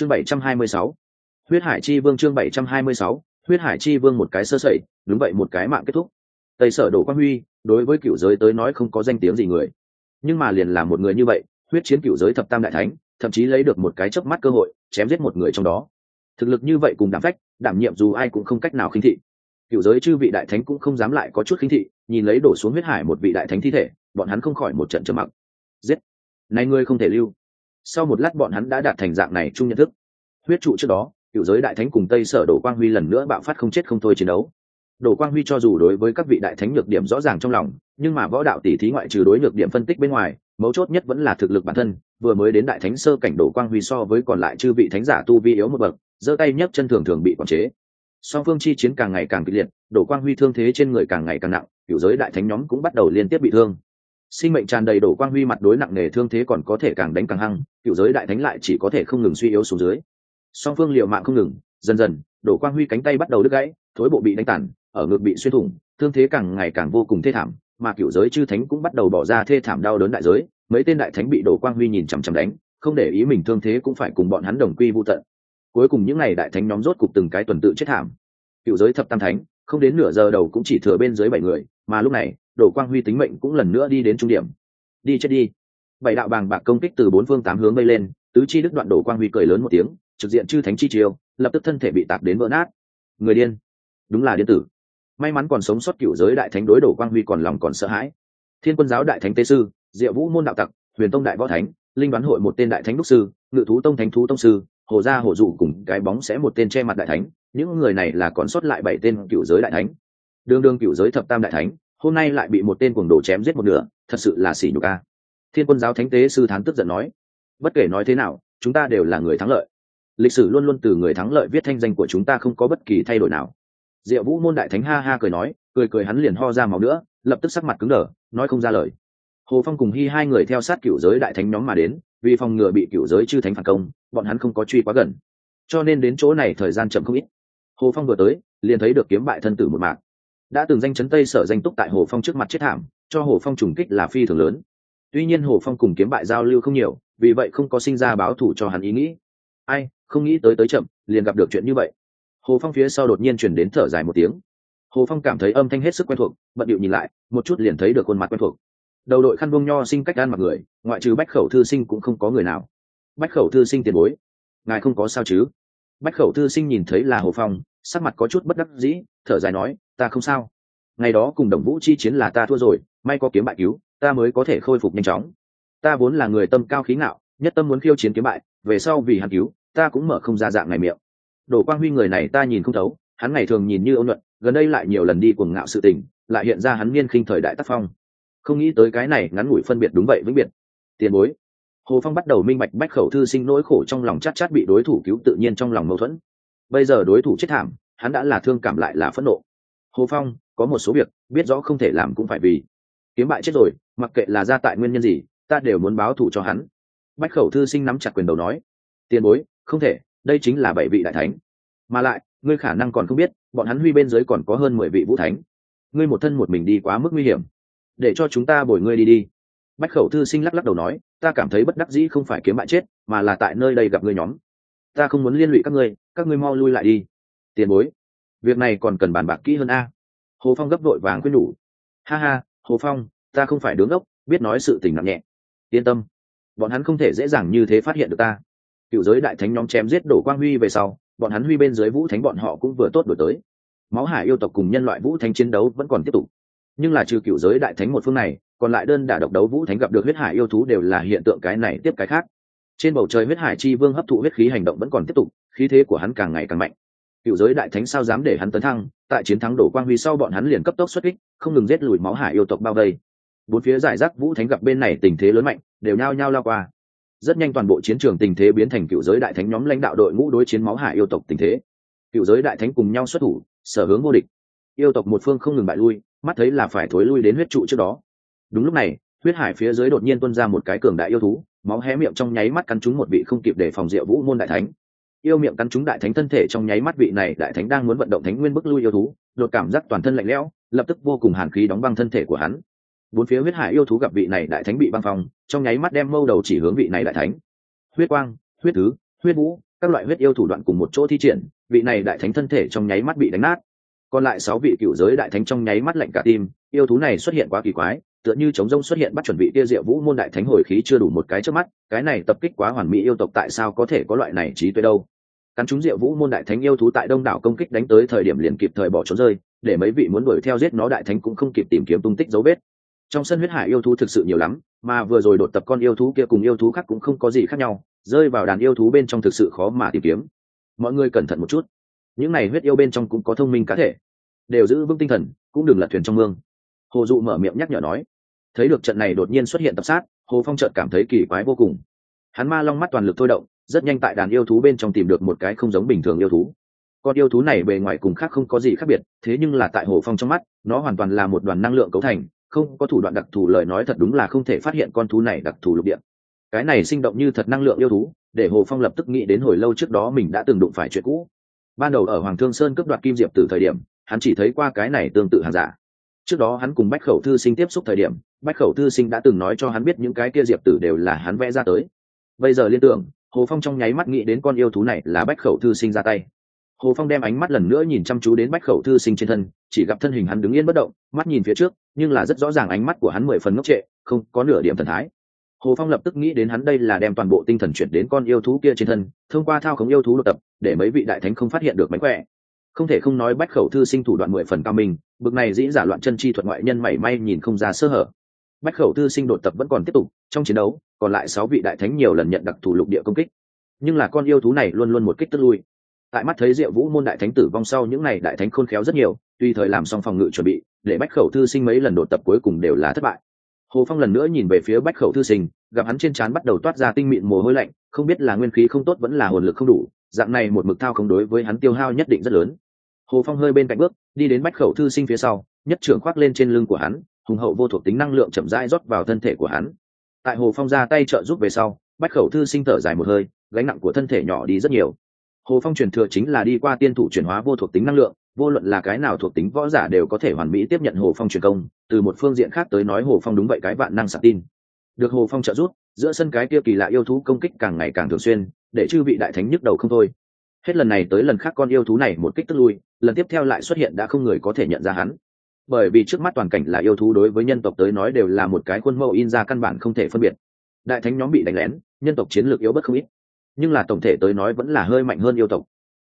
chương bảy trăm hai mươi sáu. Huyết hải chi vương chương bảy trăm hai mươi sáu. Huyết hải chi vương một cái sơ sẩy, đúng vậy, một cái mạng kết thúc. Tây sở đổ quang huy, đối với cựu giới tới nói không có danh tiếng gì người. Nhưng mà liền là một người như vậy, huyết chiến cựu giới thập tam đại thánh, thậm chí lấy được một cái chớp mắt cơ hội, chém giết một người trong đó. Thực lực như vậy cùng đảm phách, đảm nhiệm dù ai cũng không cách nào khinh thị. Cựu giới chư vị đại thánh cũng không dám lại có chút khinh thị, nhìn lấy đổ xuống huyết hải một vị đại thánh thi thể, bọn hắn không khỏi một trận trầm mặc. Giết! Này ngươi không thể lưu sau một lát bọn hắn đã đạt thành dạng này chung nhận thức. Huyết trụ trước đó, cựu giới đại thánh cùng tây sở đổ quang huy lần nữa bạo phát không chết không thôi chiến đấu. Đổ quang huy cho dù đối với các vị đại thánh nhược điểm rõ ràng trong lòng, nhưng mà võ đạo tỷ thí ngoại trừ đối nhược điểm phân tích bên ngoài, mấu chốt nhất vẫn là thực lực bản thân, vừa mới đến đại thánh sơ cảnh đổ quang huy so với còn lại chư vị thánh giả tu vi yếu một bậc, giơ tay nhấc chân thường thường bị quản chế. Song phương chi chiến càng ngày càng kịch liệt đổ quang huy thương thế trên người càng ngày càng nặng, cựu giới đại thánh nhóm cũng bắt đầu liên tiếp bị thương sinh mệnh tràn đầy đổ quang huy mặt đối nặng nề thương thế còn có thể càng đánh càng hăng, cựu giới đại thánh lại chỉ có thể không ngừng suy yếu xuống dưới. Song phương liệu mạng không ngừng, dần dần, đổ quang huy cánh tay bắt đầu đứt gãy, thối bộ bị đánh tàn, ở ngực bị xuyên thủng, thương thế càng ngày càng vô cùng thê thảm, mà cựu giới chư thánh cũng bắt đầu bỏ ra thê thảm đau đớn đại giới, mấy tên đại thánh bị đổ quang huy nhìn chằm chằm đánh, không để ý mình thương thế cũng phải cùng bọn hắn đồng quy vô tận. Cuối cùng những ngày đại thánh nhóm rốt cục từng cái tuần tự chết thảm. Cựu giới thập tam thánh, không đến nửa giờ đầu cũng chỉ thừa bên dưới bảy người, mà lúc này đổ quang huy tính mệnh cũng lần nữa đi đến trung điểm. Đi chết đi. Bảy đạo bàng bạc công kích từ bốn phương tám hướng bay lên, tứ chi đức đoạn đổ quang huy cười lớn một tiếng, trực diện chư thánh chi chiêu, lập tức thân thể bị tạc đến vỡ nát. Người điên. Đúng là điên tử. May mắn còn sống sót cựu giới đại thánh đối đổ quang huy còn lòng còn sợ hãi. Thiên quân giáo đại thánh tế sư, diệu vũ môn đạo tặc, huyền tông đại võ thánh, linh đoán hội một tên đại thánh đúc sư, ngự thú tông thánh thú tông sư, hồ gia hồ dụ cùng cái bóng sẽ một tên che mặt đại thánh, những người này là còn sót lại bảy tên cựu giới đại thánh. Đương đương cựu giới thập tam đại thánh hôm nay lại bị một tên cuồng đồ chém giết một nửa, thật sự là xỉ nhục a. Thiên quân giáo thánh tế sư thán tức giận nói, bất kể nói thế nào, chúng ta đều là người thắng lợi. Lịch sử luôn luôn từ người thắng lợi viết thanh danh của chúng ta không có bất kỳ thay đổi nào. Diệu vũ môn đại thánh ha ha cười nói, cười cười hắn liền ho ra máu nữa, lập tức sắc mặt cứng đờ, nói không ra lời. Hồ phong cùng hy hai người theo sát cựu giới đại thánh nhóm mà đến, vì phòng ngừa bị cựu giới chư thánh phản công, bọn hắn không có truy quá gần. Cho nên đến chỗ này thời gian chậm không ít. Hồ phong vừa tới, liền thấy được kiếm bại thân tử một mạng đã từng danh chấn tây sở danh túc tại hồ phong trước mặt chết thảm, cho hồ phong trùng kích là phi thường lớn. Tuy nhiên hồ phong cùng kiếm bại giao lưu không nhiều, vì vậy không có sinh ra báo thủ cho hắn ý nghĩ. Ai, không nghĩ tới tới chậm, liền gặp được chuyện như vậy. Hồ phong phía sau đột nhiên chuyển đến thở dài một tiếng. Hồ phong cảm thấy âm thanh hết sức quen thuộc, bận điệu nhìn lại, một chút liền thấy được khuôn mặt quen thuộc. Đầu đội khăn bông nho sinh cách gan mặc người, ngoại trừ bách khẩu thư sinh cũng không có người nào. Bách khẩu thư sinh tiền bối, ngài không có sao chứ? Bách khẩu thư sinh nhìn thấy là hồ phong, sắc mặt có chút bất đắc dĩ, thở dài nói ta không sao. Ngày đó cùng đồng vũ chi chiến là ta thua rồi, may có kiếm bại cứu, ta mới có thể khôi phục nhanh chóng. Ta vốn là người tâm cao khí ngạo, nhất tâm muốn khiêu chiến kiếm bại, về sau vì hắn cứu, ta cũng mở không ra dạng ngày miệng. Đổ quang huy người này ta nhìn không thấu, hắn ngày thường nhìn như ôn luận, gần đây lại nhiều lần đi cuồng ngạo sự tình, lại hiện ra hắn niên khinh thời đại tác phong. Không nghĩ tới cái này ngắn ngủi phân biệt đúng vậy vĩnh biệt. Tiền bối. Hồ phong bắt đầu minh bạch bách khẩu thư sinh nỗi khổ trong lòng chát chát bị đối thủ cứu tự nhiên trong lòng mâu thuẫn. Bây giờ đối thủ chết thảm, hắn đã là thương cảm lại là phẫn nộ hồ phong, có một số việc, biết rõ không thể làm cũng phải vì. Kiếm bại chết rồi, mặc kệ là ra tại nguyên nhân gì, ta đều muốn báo thù cho hắn. Bách khẩu thư sinh nắm chặt quyền đầu nói, tiền bối, không thể, đây chính là bảy vị đại thánh. Mà lại, ngươi khả năng còn không biết, bọn hắn huy bên dưới còn có hơn mười vị vũ thánh. Ngươi một thân một mình đi quá mức nguy hiểm. Để cho chúng ta bồi ngươi đi đi. Bách khẩu thư sinh lắc lắc đầu nói, ta cảm thấy bất đắc dĩ không phải kiếm bại chết, mà là tại nơi đây gặp ngươi nhóm. Ta không muốn liên lụy các ngươi các ngươi mau lui lại đi. Tiền bối việc này còn cần bàn bạc kỹ hơn a. Hồ phong gấp vội vàng quyết nhủ. Ha ha, hồ phong, ta không phải đứng ốc, biết nói sự tình nặng nhẹ. Yên tâm, bọn hắn không thể dễ dàng như thế phát hiện được ta. Cựu giới đại thánh nhóm chém giết đổ quang huy về sau, bọn hắn huy bên dưới vũ thánh bọn họ cũng vừa tốt đổi tới. Máu hải yêu tộc cùng nhân loại vũ thánh chiến đấu vẫn còn tiếp tục. Nhưng là trừ cựu giới đại thánh một phương này, còn lại đơn đả độc đấu vũ thánh gặp được huyết hải yêu thú đều là hiện tượng cái này tiếp cái khác. Trên bầu trời huyết hải chi vương hấp thụ huyết khí hành động vẫn còn tiếp tục, khí thế của hắn càng ngày càng mạnh cựu giới đại thánh sao dám để hắn tấn thăng, tại chiến thắng đổ quang huy sau bọn hắn liền cấp tốc xuất kích, không ngừng giết lùi máu hải yêu tộc bao vây. Bốn phía giải rác vũ thánh gặp bên này tình thế lớn mạnh, đều nhao nhao lao qua. Rất nhanh toàn bộ chiến trường tình thế biến thành cựu giới đại thánh nhóm lãnh đạo đội ngũ đối chiến máu hải yêu tộc tình thế. Cựu giới đại thánh cùng nhau xuất thủ, sở hướng vô địch. Yêu tộc một phương không ngừng bại lui, mắt thấy là phải thối lui đến huyết trụ trước đó. Đúng lúc này, huyết hải phía dưới đột nhiên tuân ra một cái cường đại yêu thú, máu hé miệng trong nháy mắt cắn trúng một vị không kịp để phòng diệu vũ môn đại thánh yêu miệng cắn chúng đại thánh thân thể trong nháy mắt vị này đại thánh đang muốn vận động thánh nguyên bức lui yêu thú, đột cảm giác toàn thân lạnh lẽo, lập tức vô cùng hàn khí đóng băng thân thể của hắn. Bốn phía huyết hải yêu thú gặp vị này đại thánh bị băng phong, trong nháy mắt đem mâu đầu chỉ hướng vị này đại thánh. Huyết quang, huyết tứ huyết vũ, các loại huyết yêu thủ đoạn cùng một chỗ thi triển, vị này đại thánh thân thể trong nháy mắt bị đánh nát. Còn lại sáu vị cựu giới đại thánh trong nháy mắt lạnh cả tim, yêu thú này xuất hiện quá kỳ quái tựa như chống rông xuất hiện bắt chuẩn bị tia diệu vũ môn đại thánh hồi khí chưa đủ một cái trước mắt, cái này tập kích quá hoàn mỹ yêu tộc tại sao có thể có loại này trí tuệ đâu? Cắn chúng diệu vũ môn đại thánh yêu thú tại đông đảo công kích đánh tới thời điểm liền kịp thời bỏ trốn rơi, để mấy vị muốn đuổi theo giết nó đại thánh cũng không kịp tìm kiếm tung tích dấu vết. Trong sân huyết hải yêu thú thực sự nhiều lắm, mà vừa rồi đột tập con yêu thú kia cùng yêu thú khác cũng không có gì khác nhau, rơi vào đàn yêu thú bên trong thực sự khó mà tìm kiếm. Mọi người cẩn thận một chút. Những này huyết yêu bên trong cũng có thông minh cá thể. Đều giữ vững tinh thần, cũng đừng lật thuyền trong mương. Hồ dụ mở miệng nhắc nhở nói thấy được trận này đột nhiên xuất hiện tập sát, hồ phong trợt cảm thấy kỳ quái vô cùng. Hắn ma long mắt toàn lực thôi động, rất nhanh tại đàn yêu thú bên trong tìm được một cái không giống bình thường yêu thú. Con yêu thú này bề ngoài cùng khác không có gì khác biệt, thế nhưng là tại hồ phong trong mắt, nó hoàn toàn là một đoàn năng lượng cấu thành, không có thủ đoạn đặc thù lời nói thật đúng là không thể phát hiện con thú này đặc thù lục địa. Cái này sinh động như thật năng lượng yêu thú, để hồ phong lập tức nghĩ đến hồi lâu trước đó mình đã từng đụng phải chuyện cũ. Ban đầu ở hoàng thương sơn cướp đoạt kim diệp từ thời điểm, hắn chỉ thấy qua cái này tương tự hàng giả. Trước đó hắn cùng bách khẩu thư sinh tiếp xúc thời điểm bách khẩu thư sinh đã từng nói cho hắn biết những cái kia diệp tử đều là hắn vẽ ra tới. Bây giờ liên tưởng, hồ phong trong nháy mắt nghĩ đến con yêu thú này là bách khẩu thư sinh ra tay. Hồ phong đem ánh mắt lần nữa nhìn chăm chú đến bách khẩu thư sinh trên thân, chỉ gặp thân hình hắn đứng yên bất động, mắt nhìn phía trước, nhưng là rất rõ ràng ánh mắt của hắn mười phần ngốc trệ, không có nửa điểm thần thái. Hồ phong lập tức nghĩ đến hắn đây là đem toàn bộ tinh thần chuyển đến con yêu thú kia trên thân, thông qua thao khống yêu thú độc tập, để mấy vị đại thánh không phát hiện được mánh khỏe. Không thể không nói bách khẩu thư sinh thủ đoạn mười phần cao mình bực này dĩ giả loạn chân chi thuật ngoại nhân mảy may nhìn không ra sơ hở bách khẩu thư sinh đột tập vẫn còn tiếp tục, trong chiến đấu, còn lại sáu vị đại thánh nhiều lần nhận đặc thù lục địa công kích. Nhưng là con yêu thú này luôn luôn một kích tức lui. Tại mắt thấy diệu vũ môn đại thánh tử vong sau những n à y đại thánh khôn khéo rất nhiều tùy thời làm xong phòng ngự chuẩn bị, để bách khẩu thư sinh mấy lần đột tập cuối cùng đều là thất bại. Hồ phong lần nữa nhìn về phía bách khẩu thư sinh, gặp hắn trên trán bắt đầu toát ra tinh mịn mồ hôi lạnh, không biết là nguyên khí không tốt vẫn là hồn lực không đủ, dạng này một mực thao không đối với hắn tiêu hao nhất định rất lớn. Hồ phong hơi bên cạnh bước, đi đến bách khẩu thư sinh phía sau, nhất trưởng khoác lên trên lưng của hắn hùng hậu vô thuộc tính năng lượng chậm rãi rót vào thân thể của hắn. Tại hồ phong ra tay trợ giúp về sau, bách khẩu thư sinh thở dài một hơi, gánh nặng của thân thể nhỏ đi rất nhiều. Hồ phong truyền thừa chính là đi qua tiên thủ chuyển hóa vô thuộc tính năng lượng, vô luận là cái nào thuộc tính võ giả đều có thể hoàn mỹ tiếp nhận hồ phong truyền công, từ một phương diện khác tới nói hồ phong đúng vậy cái vạn năng sạc tin. Được hồ phong trợ giúp, giữa sân cái kia kỳ lạ yêu thú công kích càng ngày càng thường xuyên, để chư vị đại thánh nhức đầu không thôi. Hết lần này tới lần khác con yêu thú này một kích tức lui, lần tiếp theo lại xuất hiện đã không người có thể nhận ra hắn bởi vì trước mắt toàn cảnh là yêu thú đối với nhân tộc tới nói đều là một cái khuôn mẫu in ra căn bản không thể phân biệt. Đại thánh nhóm bị đánh lén, nhân tộc chiến lược yếu bất không ít. Nhưng là tổng thể tới nói vẫn là hơi mạnh hơn yêu tộc.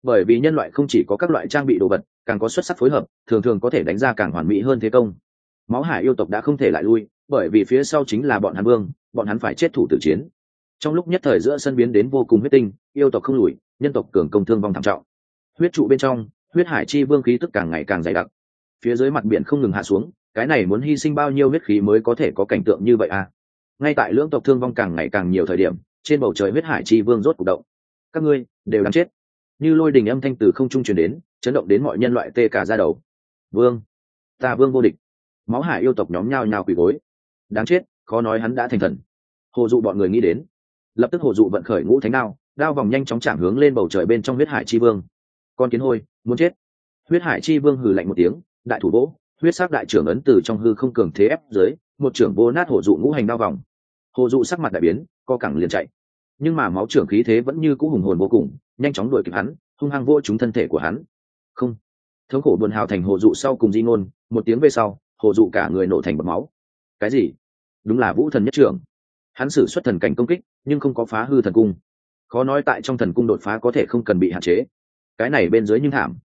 Bởi vì nhân loại không chỉ có các loại trang bị đồ vật, càng có xuất sắc phối hợp, thường thường có thể đánh ra càng hoàn mỹ hơn thế công. Máu hải yêu tộc đã không thể lại lui, bởi vì phía sau chính là bọn hắn vương, bọn hắn phải chết thủ tử chiến. Trong lúc nhất thời giữa sân biến đến vô cùng huyết tinh, yêu tộc không lùi, nhân tộc cường công thương vong thảm trọng. Huyết trụ bên trong, huyết hải chi vương khí tức càng ngày càng dày đặc phía dưới mặt biển không ngừng hạ xuống, cái này muốn hy sinh bao nhiêu huyết khí mới có thể có cảnh tượng như vậy à? Ngay tại lưỡng tộc thương vong càng ngày càng nhiều thời điểm, trên bầu trời huyết hải chi vương rốt cục động. Các ngươi, đều đáng chết. Như lôi đình âm thanh từ không trung truyền đến, chấn động đến mọi nhân loại tê cả ra đầu. Vương, ta vương vô địch. Máu hải yêu tộc nhóm nhao nhao quỳ gối. Đáng chết, khó nói hắn đã thành thần. Hồ dụ bọn người nghĩ đến. Lập tức hồ dụ vận khởi ngũ thánh đao đao vòng nhanh chóng chạm hướng lên bầu trời bên trong huyết hải chi vương. Con kiến hôi, muốn chết. Huyết hải chi vương hừ lạnh một tiếng đại thủ vỗ, huyết sắc đại trưởng ấn từ trong hư không cường thế ép dưới, một trưởng vô nát hồ dụ ngũ hành đao vòng. Hồ dụ sắc mặt đại biến, co cẳng liền chạy. Nhưng mà máu trưởng khí thế vẫn như cũ hùng hồn vô cùng, nhanh chóng đuổi kịp hắn, hung hăng vô chúng thân thể của hắn. Không. Thống khổ buồn hào thành hồ dụ sau cùng di ngôn, một tiếng về sau, hồ dụ cả người nổ thành bọt máu. Cái gì? Đúng là vũ thần nhất trưởng. Hắn xử xuất thần cảnh công kích, nhưng không có phá hư thần cung. Khó nói tại trong thần cung đột phá có thể không cần bị hạn chế. Cái này bên dưới nhưng thảm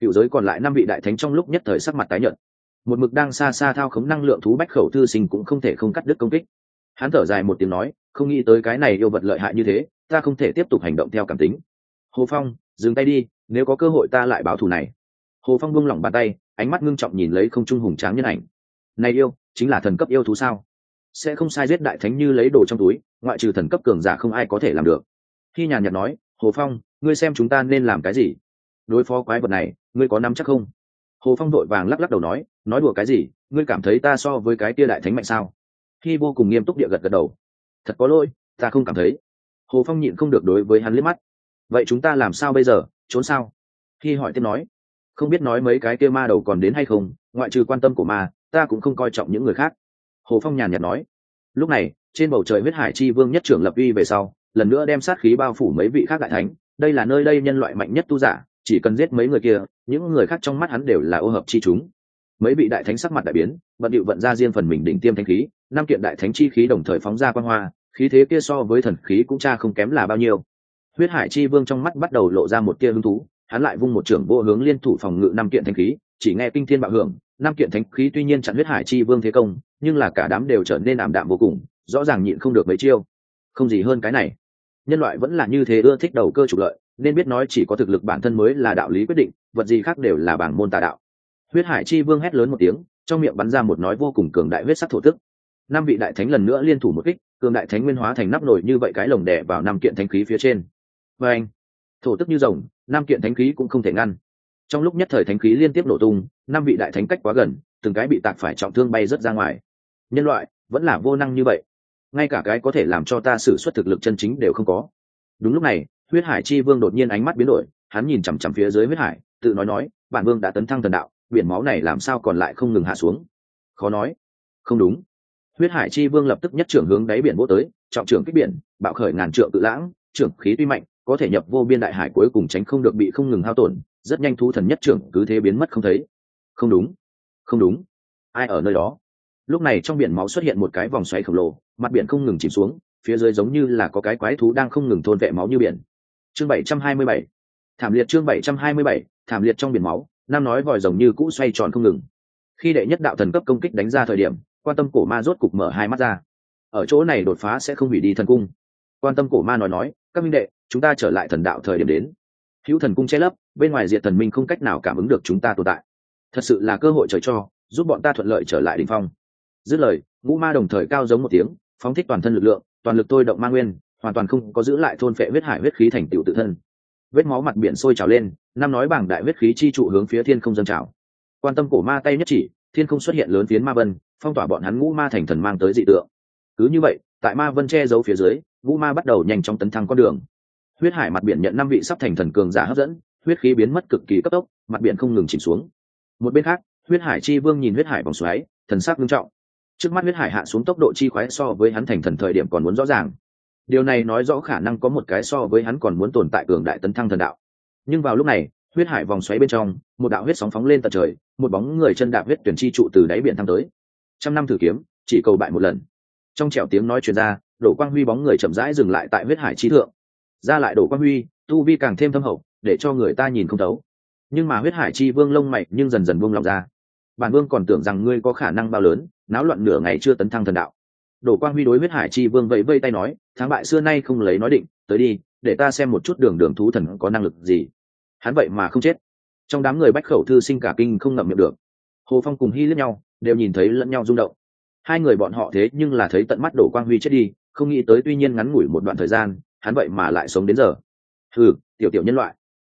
cựu giới còn lại năm vị đại thánh trong lúc nhất thời sắc mặt tái nhợt. Một mực đang xa xa thao khống năng lượng thú bách khẩu thư sinh cũng không thể không cắt đứt công kích. Hắn thở dài một tiếng nói, không nghĩ tới cái này yêu vật lợi hại như thế, ta không thể tiếp tục hành động theo cảm tính. Hồ phong, dừng tay đi, nếu có cơ hội ta lại báo thù này. Hồ phong buông lỏng bàn tay, ánh mắt ngưng trọng nhìn lấy không trung hùng tráng nhân ảnh. Này yêu, chính là thần cấp yêu thú sao? Sẽ không sai giết đại thánh như lấy đồ trong túi, ngoại trừ thần cấp cường giả không ai có thể làm được. Khi nhàn nhạt nói, hồ phong, ngươi xem chúng ta nên làm cái gì? Đối phó quái vật này ngươi có nắm chắc không? Hồ phong đội vàng lắc lắc đầu nói nói đùa cái gì, ngươi cảm thấy ta so với cái tia đại thánh mạnh sao? Khi vô cùng nghiêm túc địa gật gật đầu. Thật có lỗi, ta không cảm thấy. Hồ phong nhịn không được đối với hắn liếc mắt. Vậy chúng ta làm sao bây giờ, trốn sao? Khi hỏi tiếp nói, không biết nói mấy cái kia ma đầu còn đến hay không, ngoại trừ quan tâm của ma, ta cũng không coi trọng những người khác. Hồ phong nhàn nhạt nói, lúc này, trên bầu trời huyết hải chi vương nhất trưởng lập uy về sau, lần nữa đem sát khí bao phủ mấy vị khác đại thánh. Đây là nơi đây nhân loại mạnh nhất tu giả chỉ cần giết mấy người kia, những người khác trong mắt hắn đều là ô hợp chi chúng. Mấy vị đại thánh sắc mặt đại biến vận điệu vận ra riêng phần mình đỉnh tiêm thanh khí, năm kiện đại thánh chi khí đồng thời phóng ra quan hoa, khí thế kia so với thần khí cũng cha không kém là bao nhiêu. Huyết hải chi vương trong mắt bắt đầu lộ ra một tia hứng thú, hắn lại vung một trưởng vô hướng liên thủ phòng ngự năm kiện thanh khí, chỉ nghe kinh thiên bạo hưởng, năm kiện thánh khí tuy nhiên chặn huyết hải chi vương thế công, nhưng là cả đám đều trở nên ảm đạm vô cùng, rõ ràng nhịn không được mấy chiêu. Không gì hơn cái này. Nhân loại vẫn là như thế ưa thích đầu cơ trục lợi nên biết nói chỉ có thực lực bản thân mới là đạo lý quyết định, vật gì khác đều là bảng môn tà đạo. Huyết hải chi vương hét lớn một tiếng, trong miệng bắn ra một nói vô cùng cường đại huyết sắc thổ tức. Năm vị đại thánh lần nữa liên thủ một kích, cường đại thánh nguyên hóa thành nắp nổi như vậy cái lồng đẻ vào năm kiện thánh khí phía trên. Và anh, thổ tức như rồng, năm kiện thánh khí cũng không thể ngăn. Trong lúc nhất thời thánh khí liên tiếp nổ tung, năm vị đại thánh cách quá gần, từng cái bị tạc phải trọng thương bay rớt ra ngoài. Nhân loại, vẫn là vô năng như vậy. Ngay cả cái có thể làm cho ta xử suất thực lực chân chính đều không có. Đúng lúc này huyết hải chi vương đột nhiên ánh mắt biến đổi, hắn nhìn chằm chằm phía dưới huyết hải, tự nói nói, bản vương đã tấn thăng thần đạo, biển máu này làm sao còn lại không ngừng hạ xuống? Khó nói. Không đúng. Huyết hải chi vương lập tức nhất trưởng hướng đáy biển vô tới, trọng trưởng kích biển, bạo khởi ngàn trượng tự lãng, trưởng khí tuy mạnh, có thể nhập vô biên đại hải cuối cùng tránh không được bị không ngừng hao tổn, rất nhanh thú thần nhất trưởng cứ thế biến mất không thấy. Không đúng. Không đúng. Ai ở nơi đó? Lúc này trong biển máu xuất hiện một cái vòng xoáy khổng lồ, mặt biển không ngừng chìm xuống, phía dưới giống như là có cái quái thú đang không ngừng thôn vệ máu như biển chương 727 thảm liệt chương 727 thảm liệt trong biển máu nam nói vòi rồng như cũ xoay tròn không ngừng. Khi đệ nhất đạo thần cấp công kích đánh ra thời điểm, quan tâm cổ ma rốt cục mở hai mắt ra. Ở chỗ này đột phá sẽ không hủy đi thần cung. Quan tâm cổ ma nói nói, các minh đệ, chúng ta trở lại thần đạo thời điểm đến. Hữu thần cung che lấp, bên ngoài diệt thần minh không cách nào cảm ứng được chúng ta tồn tại. Thật sự là cơ hội trời cho, giúp bọn ta thuận lợi trở lại đ ỉ n h phong. Dứt lời, ngũ ma đồng thời cao giống một tiếng, phóng thích toàn thân lực lượng, toàn lực tôi động ma nguyên hoàn toàn không có giữ lại thôn phệ huyết hải huyết khí thành tựu tự thân. Vết máu mặt biển sôi trào lên, năm nói bảng đại huyết khí chi trụ hướng phía thiên không dâng trào. Quan tâm cổ ma tay nhất chỉ, thiên không xuất hiện lớn phiến ma vân, phong tỏa bọn hắn ngũ ma thành thần mang tới dị tượng. Cứ như vậy, tại ma vân che giấu phía dưới, ngũ ma bắt đầu nhanh chóng tấn thăng con đường. Huyết hải mặt biển nhận năm vị sắp thành thần cường giả hấp dẫn, huyết khí biến mất cực kỳ cấp tốc, mặt biển không ngừng chìm xuống. Một bên khác, huyết hải chi vương nhìn huyết hải vòng xoáy, thần sắc nghiêm trọng. Trước mắt huyết hải hạ xuống tốc độ chi khoái so với hắn thành thần thời điểm còn muốn rõ ràng điều này nói rõ khả năng có một cái so với hắn còn muốn tồn tại cường đại tấn thăng thần đạo. Nhưng vào lúc này, huyết hải vòng xoáy bên trong, một đạo huyết sóng phóng lên tận trời, một bóng người chân đạp huyết tuyển chi trụ từ đáy biển thăng tới. Trăm năm thử kiếm, chỉ cầu bại một lần. Trong trẻo tiếng nói chuyện ra, đổ quang huy bóng người chậm rãi dừng lại tại huyết hải chi thượng. Ra lại đổ quang huy, tu vi càng thêm thâm hậu, để cho người ta nhìn không thấu. Nhưng mà huyết hải chi vương lông mày nhưng dần dần buông lòng ra. Bản vương còn tưởng rằng ngươi có khả năng bao lớn, náo loạn nửa ngày chưa tấn thăng thần đạo đổ quang huy đối huyết hải chi vương vẫy vây tay nói, thắng bại xưa nay không lấy nói định, tới đi, để ta xem một chút đường đường thú thần có năng lực gì. Hắn vậy mà không chết. Trong đám người bách khẩu thư sinh cả kinh không ngậm miệng được. Hồ phong cùng hy lẫn nhau, đều nhìn thấy lẫn nhau rung động. Hai người bọn họ thế nhưng là thấy tận mắt đổ quang huy chết đi, không nghĩ tới tuy nhiên ngắn ngủi một đoạn thời gian, hắn vậy mà lại sống đến giờ. Ừ tiểu tiểu nhân loại,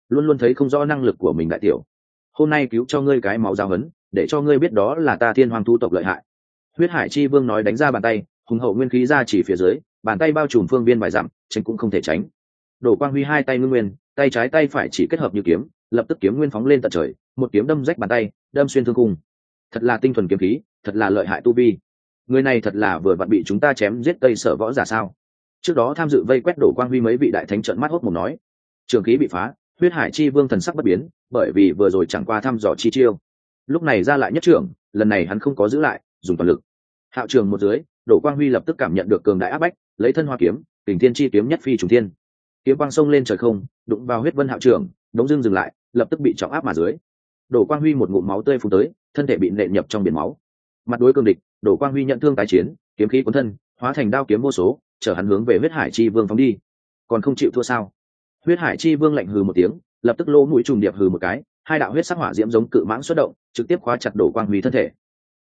luôn luôn thấy không rõ năng lực của mình đại tiểu. Hôm nay cứu cho ngươi cái máu giao hấn để cho ngươi biết đó là ta thiên hoàng thu tộc lợi hại huyết hải chi vương nói đánh ra bàn tay, hùng hậu nguyên khí ra chỉ phía dưới, bàn tay bao trùm phương viên vài dặm, tránh cũng không thể tránh. Đổ quang huy hai tay ngưng nguyên, tay trái tay phải chỉ kết hợp như kiếm, lập tức kiếm nguyên phóng lên tận trời, một kiếm đâm rách bàn tay, đâm xuyên thương cung. Thật là tinh thuần kiếm khí, thật là lợi hại tu vi. Người này thật là vừa vặn bị chúng ta chém giết tây sở võ giả sao? Trước đó tham dự vây quét đổ quang huy mấy vị đại thánh trận mắt hốt mồm nói, trường khí bị phá, huyết hải chi vương thần sắc bất biến, bởi vì vừa rồi chẳng qua thăm dò chi chiêu. Lúc này ra lại nhất trưởng, lần này hắn không có giữ lại dùng toàn lực. Hạo trường một dưới, đổ quang huy lập tức cảm nhận được cường đại áp bách, lấy thân hoa kiếm tình thiên chi kiếm nhất phi trùng thiên. Kiếm quang sông lên trời không, đụng vào huyết vân hạo trường, đống dưng dừng lại, lập tức bị trọng áp mà dưới. Đổ quang huy một ngụm máu tươi phun tới, thân thể bị nện nhập trong biển máu. Mặt đối cương địch, đổ quang huy nhận thương tái chiến, kiếm khí cuốn thân, hóa thành đao kiếm vô số, chở hắn hướng về huyết hải chi vương phóng đi. Còn không chịu thua sao? Huyết hải chi vương lạnh hừ một tiếng, lập tức lỗ mũi trùng điệp hừ một cái, hai đạo huyết sắc hỏa diễm giống cự mãng xuất động, trực tiếp khóa chặt đổ quang huy thân thể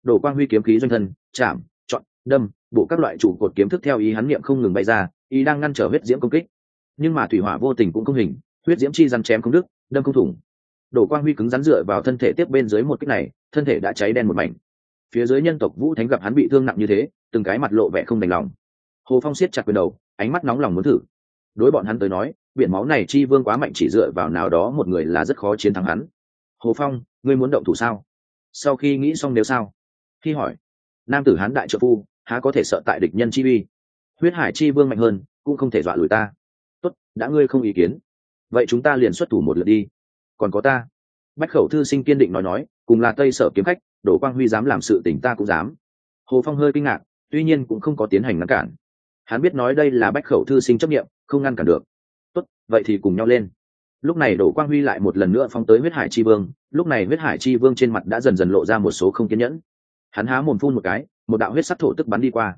đổ quang huy kiếm khí doanh thân, chạm, chọn, đâm, bộ các loại trụ cột kiếm thức theo ý hắn niệm không ngừng bay ra, ý đang ngăn trở huyết diễm công kích. Nhưng mà thủy hỏa vô tình cũng không hình, huyết diễm chi răn chém không đức đâm không thủng. Đổ quang huy cứng rắn dựa vào thân thể tiếp bên dưới một kích này, thân thể đã cháy đen một mảnh. Phía dưới nhân tộc vũ thánh gặp hắn bị thương nặng như thế, từng cái mặt lộ vẻ không đành lòng. Hồ phong siết chặt quyền đầu, ánh mắt nóng lòng muốn thử. Đối bọn hắn tới nói, biển máu này chi vương quá mạnh chỉ dựa vào nào đó một người là rất khó chiến thắng hắn. Hồ phong, ngươi muốn động thủ sao? Sau khi nghĩ xong nếu sao? Khi hỏi, nam tử hán đại trợ phu, há có thể sợ tại địch nhân chi vi huyết hải chi vương mạnh hơn, cũng không thể dọa lùi ta. Tốt, đã ngươi không ý kiến, vậy chúng ta liền xuất thủ một lượt đi. Còn có ta. Bách khẩu thư sinh kiên định nói nói, cùng là tây sở kiếm khách, đổ quang huy dám làm sự tỉnh ta cũng dám. Hồ phong hơi kinh ngạc, tuy nhiên cũng không có tiến hành ngăn cản. Hắn biết nói đây là bách khẩu thư sinh chấp nghiệm không ngăn cản được. Tốt, vậy thì cùng nhau lên. Lúc này đổ quang huy lại một lần nữa phóng tới huyết hải chi vương, lúc này huyết hải chi vương trên mặt đã dần dần lộ ra một số không kiên nhẫn hắn há mồm phun một cái, một đạo huyết sắc thổ tức bắn đi qua.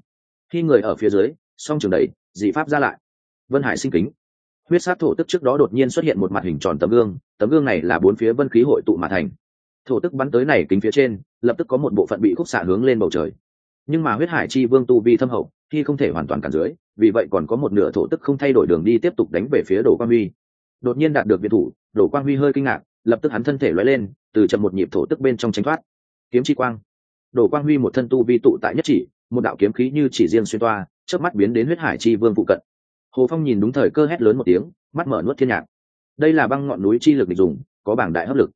Khi người ở phía dưới, song trường đẩy, dị pháp ra lại. Vân hải sinh kính. Huyết sắc thổ tức trước đó đột nhiên xuất hiện một mặt hình tròn tấm gương tấm gương này là bốn phía vân khí hội tụ mà thành. Thổ tức bắn tới này kính phía trên, lập tức có một bộ phận bị khúc xạ hướng lên bầu trời. Nhưng mà huyết hải chi vương tu vi thâm hậu, khi không thể hoàn toàn cản dưới, vì vậy còn có một nửa thổ tức không thay đổi đường đi tiếp tục đánh về phía đồ quang huy. Đột nhiên đạt được biệt thủ, đồ quang huy hơi kinh ngạc, lập tức hắn thân thể lóe lên, từ chậm một nhịp thổ tức bên trong tránh thoát. Kiếm chi quang đồ quang huy một thân tu vi tụ tại nhất chỉ, một đạo kiếm khí như chỉ riêng xuyên toa, chớp mắt biến đến huyết hải chi vương phụ cận. Hồ phong nhìn đúng thời cơ hét lớn một tiếng, mắt mở nuốt thiên nhạc. Đây là băng ngọn núi chi lực địch dùng, có bảng đại hấp lực.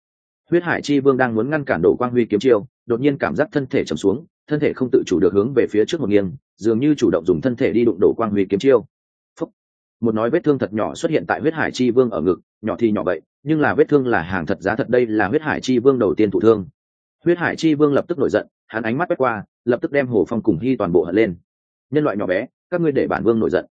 Huyết hải chi vương đang muốn ngăn cản đồ quang huy kiếm chiêu, đột nhiên cảm giác thân thể trầm xuống, thân thể không tự chủ được hướng về phía trước một nghiêng, dường như chủ động dùng thân thể đi đụng đổ quang huy kiếm chiêu. Phúc. một nói vết thương thật nhỏ xuất hiện tại huyết hải chi vương ở ngực, nhỏ thì nhỏ vậy, nhưng là vết thương là hàng thật giá thật, đây là huyết hải chi vương đầu tiên thụ thương. Huyết hải chi vương lập tức nổi giận hắn ánh mắt quét qua, lập tức đem hồ phong cùng hy toàn bộ hận lên. Nhân loại nhỏ bé, các ngươi để bản vương nổi giận.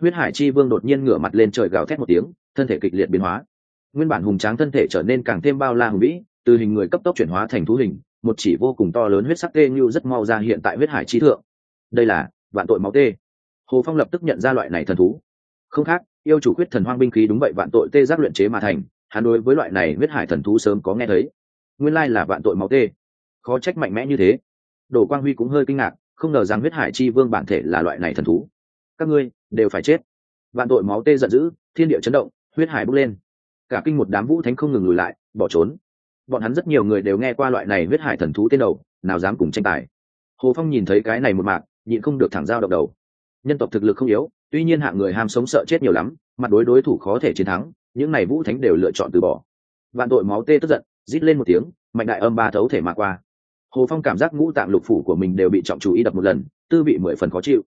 Huyết hải chi vương đột nhiên ngửa mặt lên trời gào thét một tiếng, thân thể kịch liệt biến hóa. Nguyên bản hùng tráng thân thể trở nên càng thêm bao la hùng vĩ, từ hình người cấp tốc chuyển hóa thành thú hình, một chỉ vô cùng to lớn huyết sắc tê như rất mau ra hiện tại huyết hải Chi thượng. Đây là vạn tội máu tê. Hồ phong lập tức nhận ra loại này thần thú. Không khác, yêu chủ quyết thần hoang binh khí đúng vậy vạn tội tê giác luyện chế mà thành, hắn đối với loại này huyết hải thần thú sớm có nghe thấy. Nguyên lai là vạn tội máu tê khó trách mạnh mẽ như thế. Đồ quang huy cũng hơi kinh ngạc, không ngờ rằng huyết hải chi vương bản thể là loại này thần thú. Các ngươi đều phải chết. Vạn tội máu tê giận dữ, thiên địa chấn động, huyết hải bốc lên. Cả kinh một đám vũ thánh không ngừng lùi lại, bỏ trốn. Bọn hắn rất nhiều người đều nghe qua loại này huyết hải thần thú tên đầu, nào dám cùng tranh tài. Hồ phong nhìn thấy cái này một mạc, nhịn không được thẳng dao động đầu. Nhân tộc thực lực không yếu, tuy nhiên hạng người ham sống sợ chết nhiều lắm, mặt đối đối thủ khó thể chiến thắng, những này vũ thánh đều lựa chọn từ bỏ. Vạn tội máu tê tức giận, rít lên một tiếng, mạnh đại âm ba thấu thể mà qua hồ phong cảm giác ngũ tạng lục phủ của mình đều bị trọng chú ý đập một lần, tư vị mười phần khó chịu.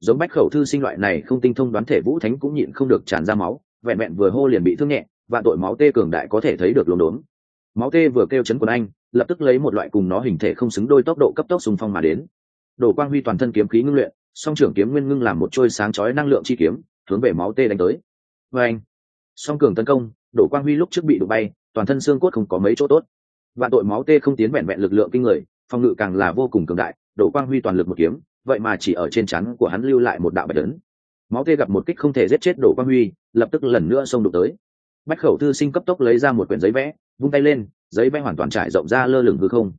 Giống bách khẩu thư sinh loại này không tinh thông đoán thể vũ thánh cũng nhịn không được tràn ra máu, vẹn vẹn vừa hô liền bị thương nhẹ và tội máu tê cường đại có thể thấy được lốm đốm máu tê vừa kêu chấn quần anh, lập tức lấy một loại cùng nó hình thể không xứng đôi tốc độ cấp tốc xung phong mà đến. Đổ quang huy toàn thân kiếm khí ngưng luyện, song trưởng kiếm nguyên ngưng làm một trôi sáng chói năng lượng chi kiếm, hướng về máu tê đánh tới. Vê anh song cường tấn công đổ quang huy lúc trước bị đụng bay, toàn thân xương cốt không có mấy chỗ tốt vạn tội máu tê không tiến vẹn vẹn lực lượng kinh người, phòng ngự càng là vô cùng cường đại, đổ quang huy toàn lực một kiếm, vậy mà chỉ ở trên chắn của hắn lưu lại một đạo bạch lớn máu tê gặp một kích không thể giết chết đổ quang huy, lập tức lần nữa xông đụng tới. Bách khẩu thư sinh cấp tốc lấy ra một quyển giấy vẽ, vung tay lên, giấy vẽ hoàn toàn trải rộng ra lơ lửng hư không.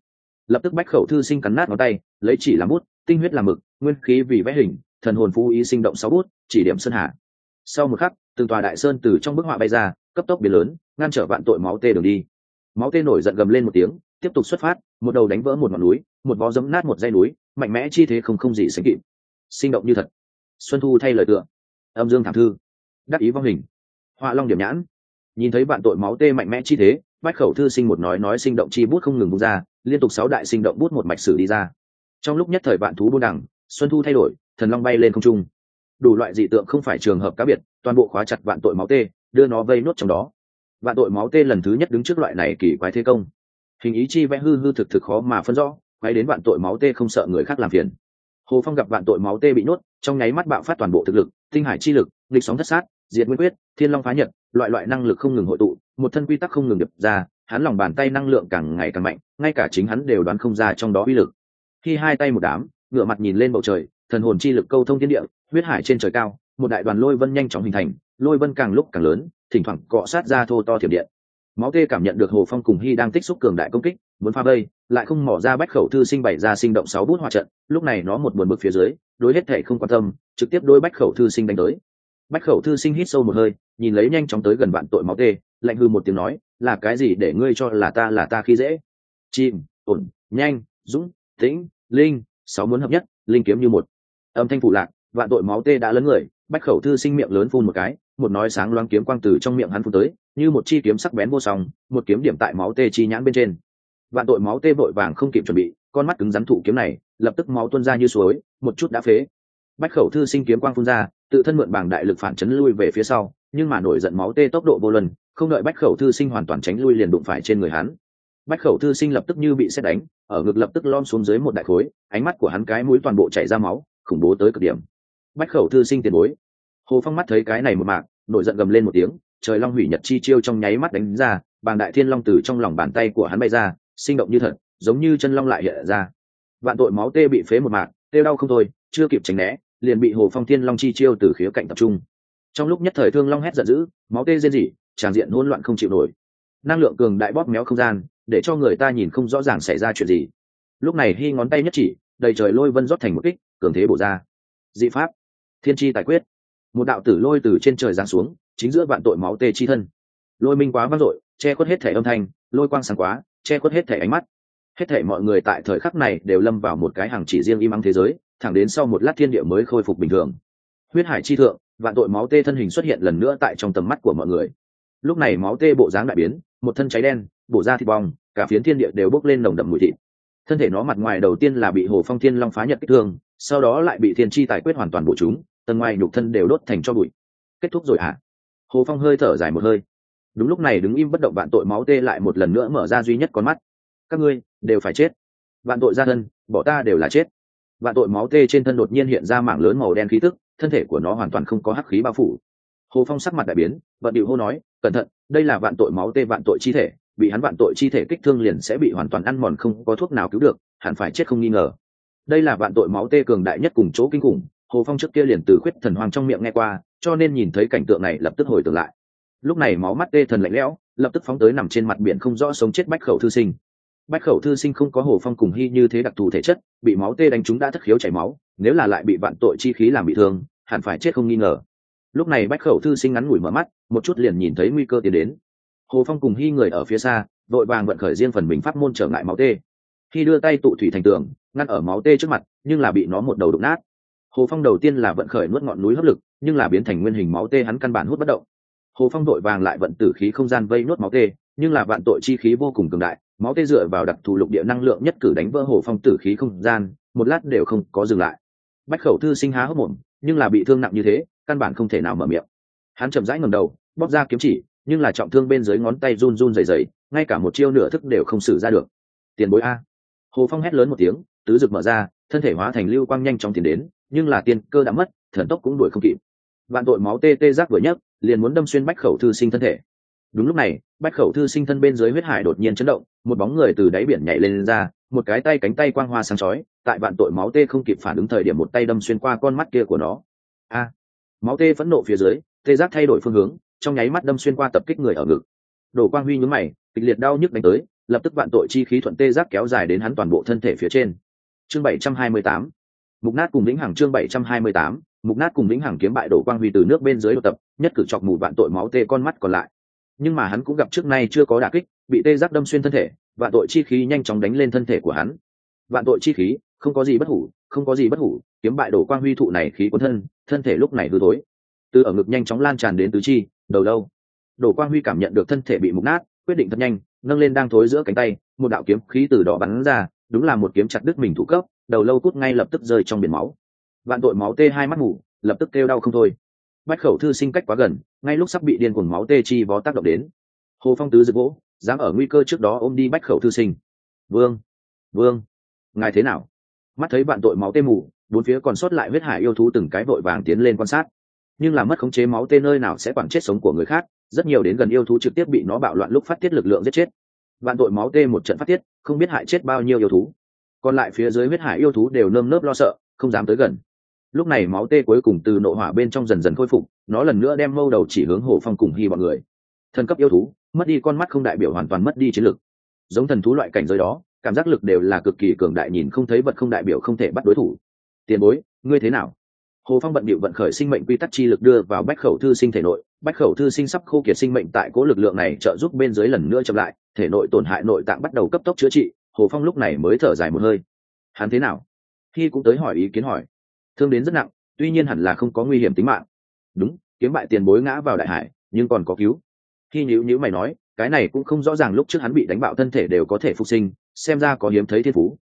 Lập tức bách khẩu thư sinh cắn nát ngón tay, lấy chỉ làm bút, tinh huyết làm mực, nguyên khí vì vẽ hình, thần hồn phú ý sinh động sáu bút, chỉ điểm sơn hạ sau một khắc, từng tòa đại sơn từ trong bức họa bay ra, cấp tốc biến lớn, ngăn trở vạn tội máu tê đường đi máu tê nổi giận gầm lên một tiếng, tiếp tục xuất phát, một đầu đánh vỡ một ngọn núi, một bó giấm nát một dây núi, mạnh mẽ chi thế không không gì sánh kịp. Sinh động như thật. Xuân thu thay lời tựa. Âm dương thảm thư. Đắc ý vong hình. Họa long điểm nhãn. Nhìn thấy bạn tội máu tê mạnh mẽ chi thế, bách khẩu thư sinh một nói nói sinh động chi bút không ngừng bút ra, liên tục sáu đại sinh động bút một mạch sử đi ra. Trong lúc nhất thời bạn thú buôn đẳng xuân thu thay đổi, thần long bay lên không trung. Đủ loại dị tượng không phải trường hợp cá biệt, toàn bộ khóa chặt vạn tội máu tê, đưa nó vây nốt trong đó vạn tội máu tê lần thứ nhất đứng trước loại này kỳ quái thế công. Hình ý chi vẽ hư hư thực thực khó mà phân rõ quay đến vạn tội máu tê không sợ người khác làm phiền. Hồ phong gặp vạn tội máu tê bị nhốt, trong nháy mắt bạo phát toàn bộ thực lực, tinh hải chi lực lịch sóng thất sát, diệt nguyên quyết, thiên long phá nhật, loại loại năng lực không ngừng hội tụ, một thân quy tắc không ngừng đập ra, hắn lòng bàn tay năng lượng càng ngày càng mạnh, ngay cả chính hắn đều đoán không ra trong đó uy lực. Khi hai tay một đám ngựa mặt nhìn lên bầu trời, thần hồn chi lực câu thông thiên địa, huyết hải trên trời cao, một đại đoàn lôi vân nhanh chóng hình thành, lôi vân càng lúc càng lớn thỉnh thoảng cọ sát ra thô to thiểm điện. Máu tê cảm nhận được hồ phong cùng hy đang tích xúc cường đại công kích, muốn pha vây, lại không mỏ ra bách khẩu thư sinh bày ra sinh động sáu bút hòa trận, lúc này nó một buồn bực phía dưới, đối hết thể không quan tâm, trực tiếp đôi bách khẩu thư sinh đánh tới. Bách khẩu thư sinh hít sâu một hơi, nhìn lấy nhanh chóng tới gần vạn tội máu tê, lạnh hư một tiếng nói, là cái gì để ngươi cho là ta là ta khi dễ? Chim, ổn, nhanh, dũng, tĩnh, linh, sáu muốn hợp nhất, linh kiếm như một. Âm thanh phụ lạc, vạn tội máu tê đã lớn người, bách khẩu thư sinh miệng lớn phun một cái một nói sáng loáng kiếm quang từ trong miệng hắn phun tới, như một chi kiếm sắc bén vô song, một kiếm điểm tại máu tê chi nhãn bên trên. Vạn tội máu tê vội vàng không kịp chuẩn bị, con mắt cứng rắn thụ kiếm này, lập tức máu tuôn ra như suối, một chút đã phế. Bách khẩu thư sinh kiếm quang phun ra, tự thân mượn bảng đại lực phản chấn lui về phía sau, nhưng mà nổi giận máu tê tốc độ vô luân, không đợi bách khẩu thư sinh hoàn toàn tránh lui liền đụng phải trên người hắn. Bách khẩu thư sinh lập tức như bị xét đánh, ở ngực lập tức lom xuống dưới một đại khối, ánh mắt của hắn cái mũi toàn bộ chảy ra máu, khủng bố tới cực điểm. Bách khẩu thư sinh tiền bối. Hồ phong mắt thấy cái này một mạc nổi giận gầm lên một tiếng, trời long hủy nhật chi chiêu trong nháy mắt đánh ra bàn đại thiên long từ trong lòng bàn tay của hắn bay ra, sinh động như thật, giống như chân long lại hiện ra. Vạn tội máu tê bị phế một mạc tê đau không thôi, chưa kịp tránh né, liền bị hồ phong thiên long chi chiêu từ khía cạnh tập trung. Trong lúc nhất thời thương long hét giận dữ, máu tê rên rỉ tràn diện hỗn loạn không chịu nổi. Năng lượng cường đại bóp méo không gian, để cho người ta nhìn không rõ ràng xảy ra chuyện gì. Lúc này hy ngón tay nhất chỉ, đầy trời lôi vân rót thành một kích, cường thế bổ ra. Dị pháp. Thiên tri tài quyết một đạo tử lôi từ trên trời giáng xuống, chính giữa vạn tội máu tê chi thân. Lôi minh quá vang dội, che khuất hết thể âm thanh, lôi quang sáng quá, che khuất hết thể ánh mắt. Hết thể mọi người tại thời khắc này đều lâm vào một cái hàng chỉ riêng im ắng thế giới, thẳng đến sau một lát thiên địa mới khôi phục bình thường. Huyết hải chi thượng, vạn tội máu tê thân hình xuất hiện lần nữa tại trong tầm mắt của mọi người. Lúc này máu tê bộ dáng đại biến, một thân cháy đen, bổ ra thịt bong, cả phiến thiên địa đều bốc lên nồng đậm mùi thịt. Thân thể nó mặt ngoài đầu tiên là bị hồ phong thiên long phá nhật kích thương, sau đó lại bị thiên chi tài quyết hoàn toàn bổ chúng tầng ngoài nhục thân đều đốt thành cho bụi. Kết thúc rồi hả? Hồ phong hơi thở dài một hơi. Đúng lúc này đứng im bất động vạn tội máu tê lại một lần nữa mở ra duy nhất con mắt. Các ngươi đều phải chết. Vạn tội ra thân, bỏ ta đều là chết. Vạn tội máu tê trên thân đột nhiên hiện ra mảng lớn màu đen khí tức, thân thể của nó hoàn toàn không có hắc khí bao phủ. Hồ phong sắc mặt đại biến, vận điệu hô nói, cẩn thận, đây là vạn tội máu tê vạn tội chi thể, bị hắn vạn tội chi thể kích thương liền sẽ bị hoàn toàn ăn mòn không có thuốc nào cứu được, hẳn phải chết không nghi ngờ. Đây là vạn tội máu tê cường đại nhất cùng chỗ kinh khủng hồ phong trước kia liền từ khuyết thần hoàng trong miệng nghe qua, cho nên nhìn thấy cảnh tượng này lập tức hồi tưởng lại. Lúc này máu mắt tê thần lạnh lẽo, lập tức phóng tới nằm trên mặt biển không rõ sống chết bách khẩu thư sinh. Bách khẩu thư sinh không có hồ phong cùng hy như thế đặc thù thể chất, bị máu tê đánh chúng đã thất khiếu chảy máu, nếu là lại bị vạn tội chi khí làm bị thương, hẳn phải chết không nghi ngờ. Lúc này bách khẩu thư sinh ngắn ngủi mở mắt, một chút liền nhìn thấy nguy cơ tiến đến. Hồ phong cùng hy người ở phía xa, vội vàng vận khởi riêng phần mình pháp môn trở ngại máu tê. Khi đưa tay tụ thủy thành tường, ngăn ở máu tê trước mặt, nhưng là bị nó một đầu đụng nát hồ phong đầu tiên là vận khởi nuốt ngọn núi hấp lực, nhưng là biến thành nguyên hình máu tê hắn căn bản hút bất động. Hồ phong đội vàng lại vận tử khí không gian vây nuốt máu tê, nhưng là vạn tội chi khí vô cùng cường đại, máu tê dựa vào đặc thù lục địa năng lượng nhất cử đánh vỡ hồ phong tử khí không gian, một lát đều không có dừng lại. Bách khẩu thư sinh há hốc mồm, nhưng là bị thương nặng như thế, căn bản không thể nào mở miệng. Hắn chậm rãi ngầm đầu, bóp ra kiếm chỉ, nhưng là trọng thương bên dưới ngón tay run run dày dày ngay cả một chiêu nửa thức đều không xử ra được. Tiền bối a. Hồ phong hét lớn một tiếng, tứ rực mở ra thân thể hóa thành lưu quang nhanh chóng tiến đến nhưng là tiên cơ đã mất thần tốc cũng đuổi không kịp. Vạn tội máu tê tê giác vừa nhấc liền muốn đâm xuyên bách khẩu thư sinh thân thể. Đúng lúc này bách khẩu thư sinh thân bên dưới huyết hải đột nhiên chấn động một bóng người từ đáy biển nhảy lên, lên ra một cái tay cánh tay quang hoa sáng chói tại vạn tội máu tê không kịp phản ứng thời điểm một tay đâm xuyên qua con mắt kia của nó. A! Máu tê phẫn nộ phía dưới tê giác thay đổi phương hướng trong nháy mắt đâm xuyên qua tập kích người ở ngực. Đổ quang huy nhúng mày kịch liệt đau nhức đánh tới lập tức vạn tội chi khí thuận tê giác kéo dài đến hắn toàn bộ thân thể phía trên chương bảy trăm hai mươi tám. Mục nát cùng lĩnh hàng chương bảy trăm hai mươi tám. Mục nát cùng lĩnh hàng kiếm bại đổ quang huy từ nước bên dưới đột tập, nhất cử chọc mù vạn tội máu tê con mắt còn lại. Nhưng mà hắn cũng gặp trước nay chưa có đả kích, bị tê giác đâm xuyên thân thể, vạn tội chi khí nhanh chóng đánh lên thân thể của hắn. Vạn tội chi khí, không có gì bất hủ, không có gì bất hủ, kiếm bại đổ quang huy thụ này khí của thân thân thể lúc này hư thối. Từ ở ngực nhanh chóng lan tràn đến tứ chi, đầu lâu. Đổ quang huy cảm nhận được thân thể bị mục nát, quyết định thật nhanh, nâng lên đang thối giữa cánh tay, một đạo kiếm khí từ đỏ bắn ra đúng là một kiếm chặt đứt mình thủ cấp, đầu lâu cút ngay lập tức rơi trong biển máu. Vạn tội máu tê hai mắt mù lập tức kêu đau không thôi. Bách khẩu thư sinh cách quá gần, ngay lúc sắp bị điên cuồng máu tê chi vó tác động đến. Hồ phong tứ giật vỗ, dám ở nguy cơ trước đó ôm đi bách khẩu thư sinh. Vương vương, ngài thế nào? Mắt thấy vạn tội máu tê mù, bốn phía còn sót lại huyết hải yêu thú từng cái vội vàng tiến lên quan sát. Nhưng là mất khống chế máu tê nơi nào sẽ quản chết sống của người khác, rất nhiều đến gần yêu thú trực tiếp bị nó bạo loạn lúc phát tiết lực lượng giết chết. Vạn tội máu tê một trận phát tiết không biết hại chết bao nhiêu yêu thú. Còn lại phía dưới huyết hải yêu thú đều nơm nớp lo sợ, không dám tới gần. Lúc này máu tê cuối cùng từ nộ hỏa bên trong dần dần khôi phục, nó lần nữa đem mâu đầu chỉ hướng hồ phong cùng hy bọn người. Thần cấp yêu thú, mất đi con mắt không đại biểu hoàn toàn mất đi chiến lực. Giống thần thú loại cảnh giới đó, cảm giác lực đều là cực kỳ cường đại, nhìn không thấy vật không đại biểu không thể bắt đối thủ. Tiền bối, ngươi thế nào? Hồ phong bận bịu vận khởi sinh mệnh quy tắc chi lực đưa vào bách khẩu thư sinh thể nội. Bách khẩu thư sinh sắp khô kiệt sinh mệnh tại cố lực lượng này trợ giúp bên dưới lần nữa chậm lại, thể nội tổn hại nội tạng bắt đầu cấp tốc chữa trị. Hồ phong lúc này mới thở dài một hơi. Hắn thế nào? Khi cũng tới hỏi ý kiến hỏi. Thương đến rất nặng, tuy nhiên hẳn là không có nguy hiểm tính mạng. Đúng, kiếm bại tiền bối ngã vào đại hải, nhưng còn có cứu. Khi nhữ nhữ mày nói, cái này cũng không rõ ràng lúc trước hắn bị đánh bạo thân thể đều có thể phục sinh, xem ra có hiếm thấy thiên phú.